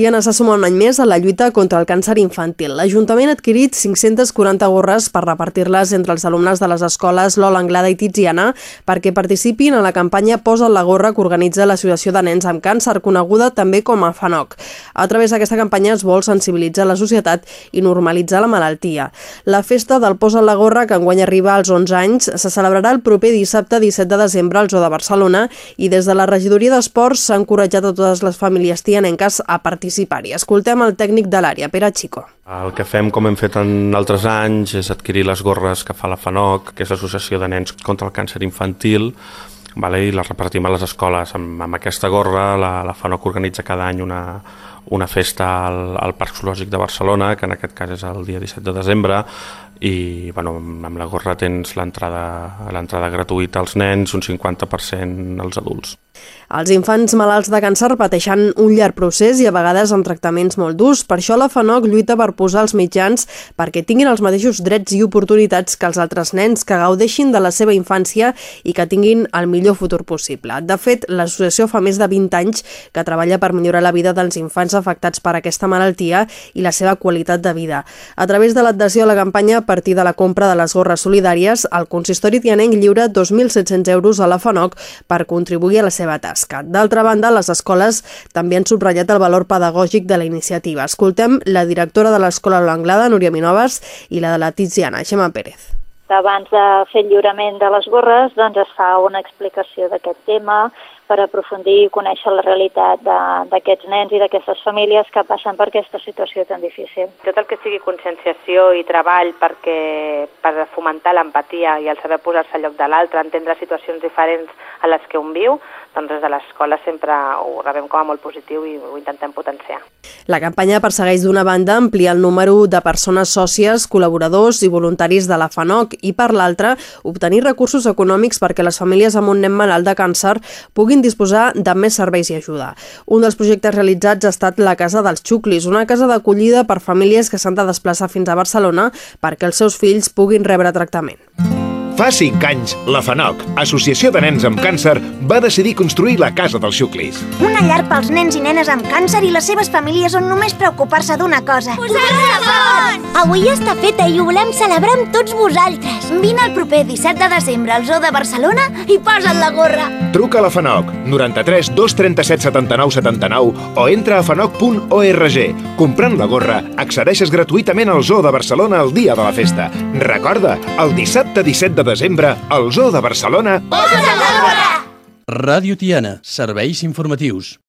Tiana s'ha sumat un any més a la lluita contra el càncer infantil. L'Ajuntament ha adquirit 540 gorres per repartir-les entre els alumnes de les escoles Lola Anglada i Tiziana perquè participin a la campanya Posa la gorra que organitza l'Associació de Nens amb Càncer, coneguda també com a FANOC. A través d'aquesta campanya es vol sensibilitzar la societat i normalitzar la malaltia. La festa del Posa la gorra, que enguany arriba als 11 anys, se celebrarà el proper dissabte 17 de desembre al Zoo de Barcelona i des de la regidoria d'Esports s'ha encoratjat a totes les famílies tianenques a participar-hi. Escoltem el tècnic de l'àrea, Pere Chico. El que fem, com hem fet en altres anys, és adquirir les gorres que fa la FANOC, que és l'Associació de Nens contra el Càncer Infantil, vale? i les repartim a les escoles. Amb, amb aquesta gorra la, la FANOC organitza cada any una, una festa al, al Parc Zoològic de Barcelona, que en aquest cas és el dia 17 de desembre, i bueno, amb la gorra tens l'entrada gratuïta als nens, un 50% als adults. Els infants malalts de càncer pateixen un llarg procés i a vegades amb tractaments molt durs. Per això la FANOC lluita per posar els mitjans perquè tinguin els mateixos drets i oportunitats que els altres nens, que gaudeixin de la seva infància i que tinguin el millor futur possible. De fet, l'associació fa més de 20 anys que treballa per millorar la vida dels infants afectats per aquesta malaltia i la seva qualitat de vida. A través de l'adhesió a la campanya a partir de la compra de les gorres solidàries, el consistori tianenc lliura 2.700 euros a la FANOC per contribuir a la seva tasca tasca. D'altra banda, les escoles també han subratllat el valor pedagògic de la iniciativa. Escoltem la directora de l'Escola L'Anglada, Núria Minoves, i la de la Tiziana, Xema Pérez abans de fer el lliurament de les gorres doncs es fa una explicació d'aquest tema, per aprofundir i conèixer la realitat d'aquests nens i d'aquestes famílies que passen per aquesta situació tan difícil. Tot el que sigui conscienciació i treball perquè, per fomentar l'empatia i el saber posar-se al lloc de l'altre, entendre situacions diferents a les que un viu, doncs des de l'escola sempre ho rebem com a molt positiu i ho intentem potenciar. La campanya persegueix d'una banda ampliar el número de persones sòcies, col·laboradors i voluntaris de la FANOC i per l'altra obtenir recursos econòmics perquè les famílies amb un nen malalt de càncer puguin puguin disposar de més serveis i ajuda. Un dels projectes realitzats ha estat la Casa dels Xuclis, una casa d'acollida per famílies que s'han de desplaçar fins a Barcelona perquè els seus fills puguin rebre tractament. Fa 5 anys, la FANOC, Associació de Nens amb Càncer, va decidir construir la Casa dels Xuclis. Una llar pels nens i nenes amb càncer i les seves famílies on només preocupar-se d'una cosa. Posar-se! Avui està feta i ho volem celebrar amb tots vosaltres. Vine el proper 17 de desembre al Zoo de Barcelona i posa't la gorra. Truca a la FANOC, 93 237 79 79 o entra a fanoc.org. Comprant la gorra, accedeixes gratuïtament al Zoo de Barcelona el dia de la festa. Recorda, el dissabte 17 de desembre, al Zoo de Barcelona... Posa't la gorra! Ràdio Tiana, serveis informatius.